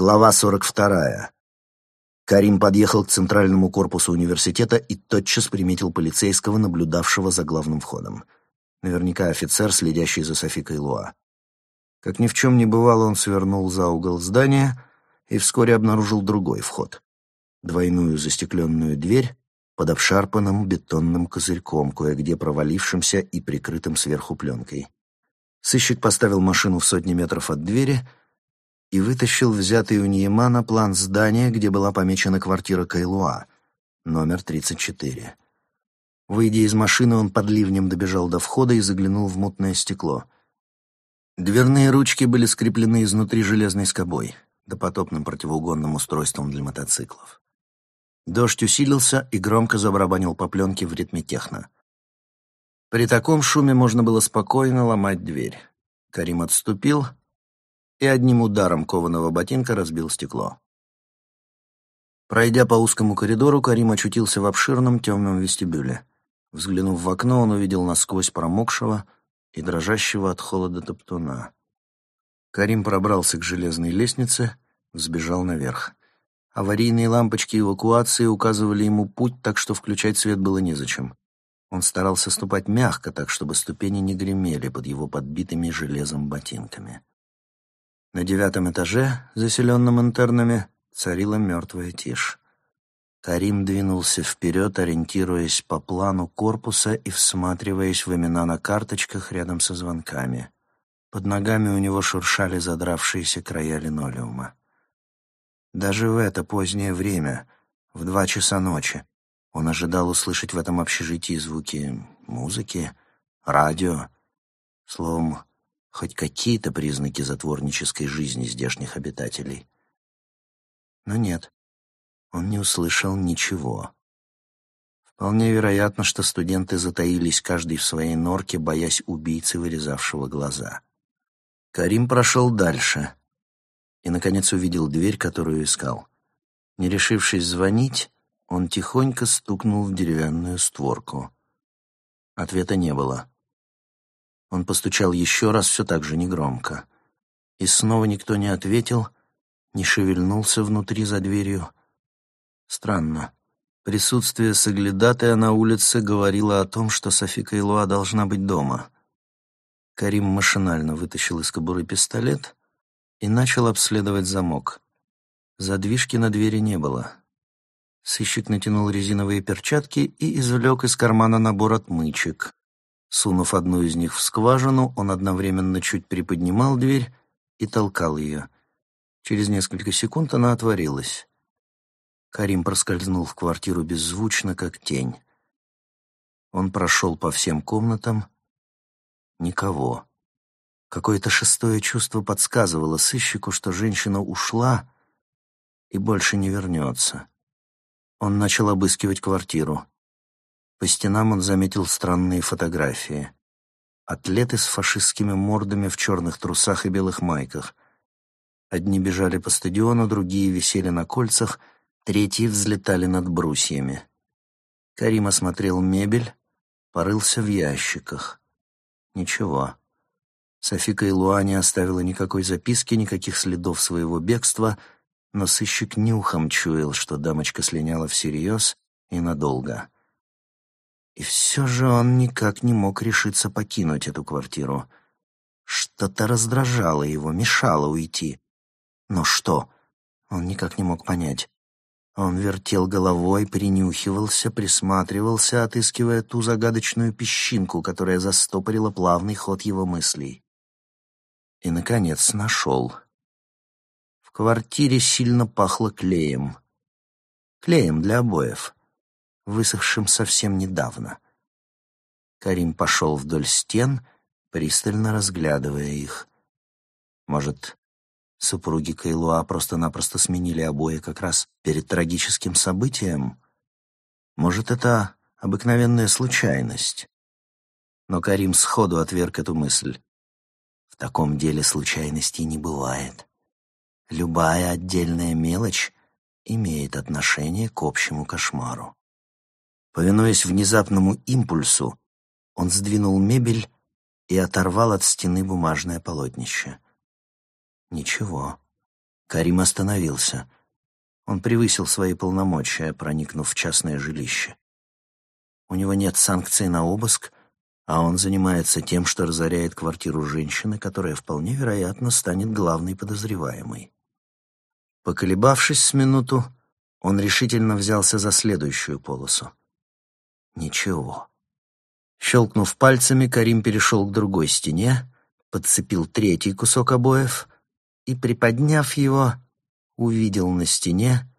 Глава 42. Карим подъехал к центральному корпусу университета и тотчас приметил полицейского, наблюдавшего за главным входом. Наверняка офицер, следящий за Софикой Луа. Как ни в чем не бывало, он свернул за угол здания и вскоре обнаружил другой вход. Двойную застекленную дверь под обшарпанным бетонным козырьком, кое-где провалившимся и прикрытым сверху пленкой. Сыщик поставил машину в сотни метров от двери — и вытащил взятый у Ниемана план здания, где была помечена квартира Кайлуа, номер 34. Выйдя из машины, он под ливнем добежал до входа и заглянул в мутное стекло. Дверные ручки были скреплены изнутри железной скобой, допотопным противоугонным устройством для мотоциклов. Дождь усилился и громко забарабанил по пленке в ритме техно. При таком шуме можно было спокойно ломать дверь. Карим отступил — и одним ударом кованого ботинка разбил стекло. Пройдя по узкому коридору, Карим очутился в обширном темном вестибюле. Взглянув в окно, он увидел насквозь промокшего и дрожащего от холода топтуна. Карим пробрался к железной лестнице, взбежал наверх. Аварийные лампочки эвакуации указывали ему путь, так что включать свет было незачем. Он старался ступать мягко, так чтобы ступени не гремели под его подбитыми железом ботинками. На девятом этаже, заселенном интернами, царила мертвая тишь. Карим двинулся вперед, ориентируясь по плану корпуса и всматриваясь в имена на карточках рядом со звонками. Под ногами у него шуршали задравшиеся края линолеума. Даже в это позднее время, в два часа ночи, он ожидал услышать в этом общежитии звуки музыки, радио, словом, хоть какие-то признаки затворнической жизни здешних обитателей. Но нет, он не услышал ничего. Вполне вероятно, что студенты затаились каждый в своей норке, боясь убийцы, вырезавшего глаза. Карим прошел дальше и, наконец, увидел дверь, которую искал. Не решившись звонить, он тихонько стукнул в деревянную створку. Ответа не было. Он постучал еще раз, все так же негромко. И снова никто не ответил, не шевельнулся внутри за дверью. Странно. Присутствие соглядатая на улице говорило о том, что Софика Илуа должна быть дома. Карим машинально вытащил из кобуры пистолет и начал обследовать замок. Задвижки на двери не было. Сыщик натянул резиновые перчатки и извлек из кармана набор отмычек. Сунув одну из них в скважину, он одновременно чуть приподнимал дверь и толкал ее. Через несколько секунд она отворилась. Карим проскользнул в квартиру беззвучно, как тень. Он прошел по всем комнатам. Никого. Какое-то шестое чувство подсказывало сыщику, что женщина ушла и больше не вернется. Он начал обыскивать квартиру. По стенам он заметил странные фотографии. Атлеты с фашистскими мордами в черных трусах и белых майках. Одни бежали по стадиону, другие висели на кольцах, третьи взлетали над брусьями. Карим осмотрел мебель, порылся в ящиках. Ничего. Софика Илуа не оставила никакой записки, никаких следов своего бегства, но сыщик нюхом чуял, что дамочка слиняла всерьез и надолго. И все же он никак не мог решиться покинуть эту квартиру. Что-то раздражало его, мешало уйти. Но что? Он никак не мог понять. Он вертел головой, принюхивался, присматривался, отыскивая ту загадочную песчинку, которая застопорила плавный ход его мыслей. И, наконец, нашел. В квартире сильно пахло клеем. Клеем для обоев высохшим совсем недавно. Карим пошел вдоль стен, пристально разглядывая их. Может, супруги Кайлуа просто-напросто сменили обои как раз перед трагическим событием? Может, это обыкновенная случайность? Но Карим сходу отверг эту мысль. В таком деле случайностей не бывает. Любая отдельная мелочь имеет отношение к общему кошмару. Повинуясь внезапному импульсу, он сдвинул мебель и оторвал от стены бумажное полотнище. Ничего. Карим остановился. Он превысил свои полномочия, проникнув в частное жилище. У него нет санкций на обыск, а он занимается тем, что разоряет квартиру женщины, которая вполне вероятно станет главной подозреваемой. Поколебавшись с минуту, он решительно взялся за следующую полосу. Ничего. Щелкнув пальцами, Карим перешел к другой стене, подцепил третий кусок обоев и, приподняв его, увидел на стене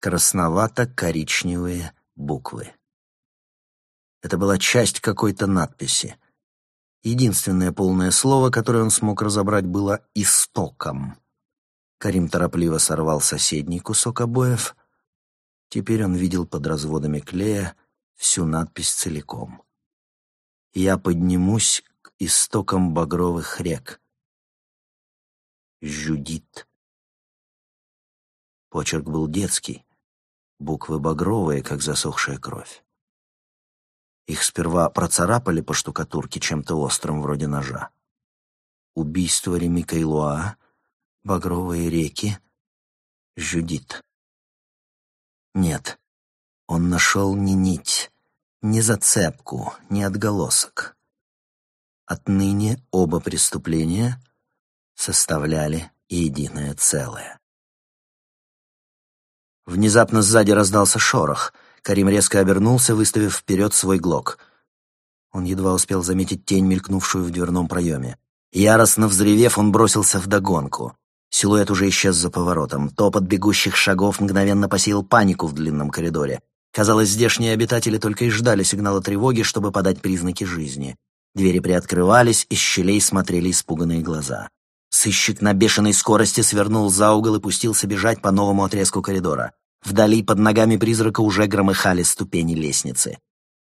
красновато-коричневые буквы. Это была часть какой-то надписи. Единственное полное слово, которое он смог разобрать, было «истоком». Карим торопливо сорвал соседний кусок обоев. Теперь он видел под разводами клея всю надпись целиком. «Я поднимусь к истокам багровых рек». Жюдит. Почерк был детский, буквы багровые, как засохшая кровь. Их сперва процарапали по штукатурке чем-то острым, вроде ножа. Убийство Реми Кайлуа, багровые реки, Жюдит. Нет, он нашел не нить, не зацепку, не отголосок. Отныне оба преступления составляли единое целое. Внезапно сзади раздался шорох. Карим резко обернулся, выставив вперед свой глок. Он едва успел заметить тень, мелькнувшую в дверном проеме. Яростно взревев, он бросился вдогонку. Силуэт уже исчез за поворотом. Топот бегущих шагов мгновенно посеял панику в длинном коридоре. Казалось, здешние обитатели только и ждали сигнала тревоги, чтобы подать признаки жизни. Двери приоткрывались, из щелей смотрели испуганные глаза. Сыщик на бешеной скорости свернул за угол и пустился бежать по новому отрезку коридора. Вдали под ногами призрака уже громыхали ступени лестницы.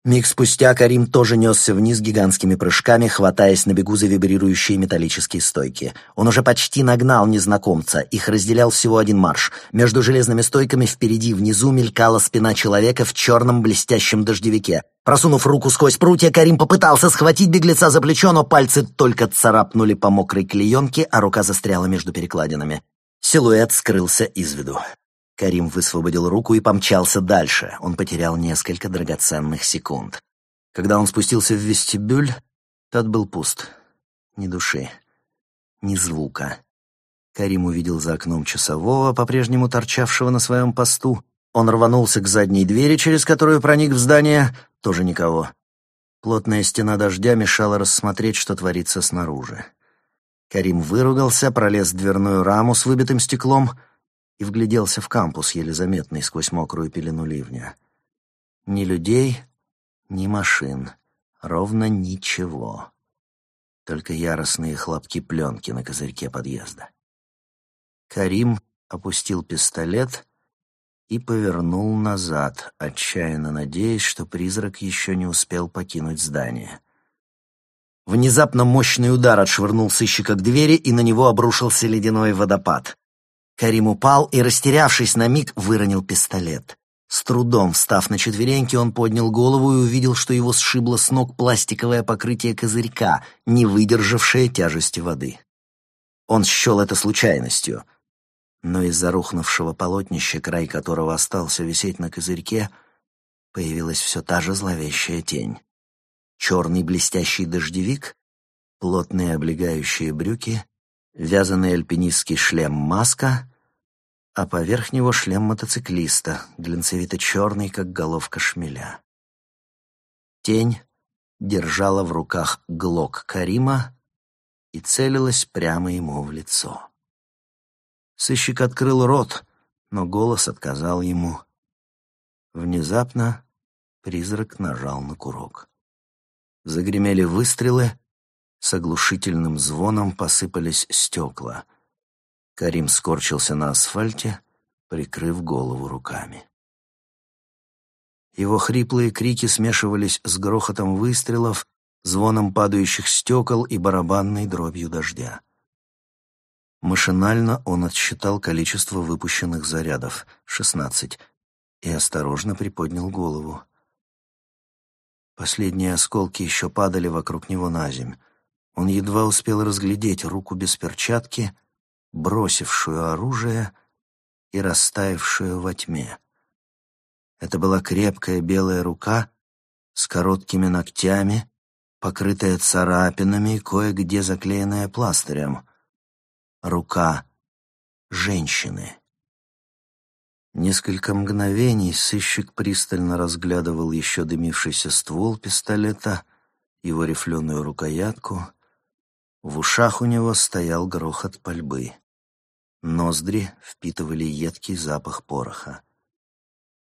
Миг спустя Карим тоже несся вниз гигантскими прыжками, хватаясь на бегу за вибрирующие металлические стойки. Он уже почти нагнал незнакомца, их разделял всего один марш. Между железными стойками впереди внизу мелькала спина человека в черном блестящем дождевике. Просунув руку сквозь прутья, Карим попытался схватить беглеца за плечо, но пальцы только царапнули по мокрой клеенке, а рука застряла между перекладинами. Силуэт скрылся из виду. Карим высвободил руку и помчался дальше. Он потерял несколько драгоценных секунд. Когда он спустился в вестибюль, тот был пуст. Ни души, ни звука. Карим увидел за окном часового, по-прежнему торчавшего на своем посту. Он рванулся к задней двери, через которую проник в здание. Тоже никого. Плотная стена дождя мешала рассмотреть, что творится снаружи. Карим выругался, пролез в дверную раму с выбитым стеклом — и вгляделся в кампус, еле заметный сквозь мокрую пелену ливня. Ни людей, ни машин, ровно ничего. Только яростные хлопки пленки на козырьке подъезда. Карим опустил пистолет и повернул назад, отчаянно надеясь, что призрак еще не успел покинуть здание. Внезапно мощный удар отшвырнул сыщика к двери, и на него обрушился ледяной водопад. Карим упал и, растерявшись на миг, выронил пистолет. С трудом встав на четвереньки, он поднял голову и увидел, что его сшибло с ног пластиковое покрытие козырька, не выдержавшее тяжести воды. Он счел это случайностью, но из-за рухнувшего полотнища, край которого остался висеть на козырьке, появилась все та же зловещая тень. Черный блестящий дождевик, плотные облегающие брюки вязаный альпинистский шлем-маска, а поверх него шлем мотоциклиста, глинцевито-черный, как головка шмеля. Тень держала в руках глок Карима и целилась прямо ему в лицо. Сыщик открыл рот, но голос отказал ему. Внезапно призрак нажал на курок. Загремели выстрелы, с оглушительным звоном посыпались стекла. Карим скорчился на асфальте, прикрыв голову руками. Его хриплые крики смешивались с грохотом выстрелов, звоном падающих стекол и барабанной дробью дождя. Машинально он отсчитал количество выпущенных зарядов — шестнадцать, и осторожно приподнял голову. Последние осколки еще падали вокруг него на земь. Он едва успел разглядеть руку без перчатки, бросившую оружие и растаявшую во тьме. Это была крепкая белая рука с короткими ногтями, покрытая царапинами и кое-где заклеенная пластырем. Рука женщины. Несколько мгновений сыщик пристально разглядывал еще дымившийся ствол пистолета, его рифленую рукоятку. В ушах у него стоял грохот пальбы. Ноздри впитывали едкий запах пороха.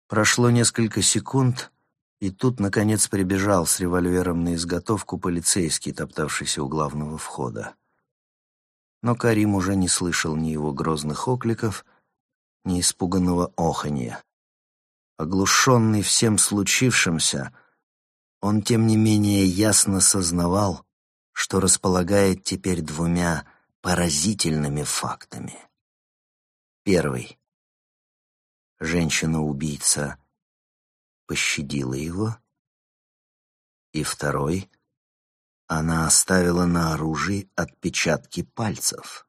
Прошло несколько секунд, и тут, наконец, прибежал с револьвером на изготовку полицейский, топтавшийся у главного входа. Но Карим уже не слышал ни его грозных окликов, ни испуганного оханья. Оглушенный всем случившимся, он, тем не менее, ясно сознавал, что располагает теперь двумя поразительными фактами. Первый. Женщина-убийца пощадила его. И второй. Она оставила на оружии отпечатки пальцев.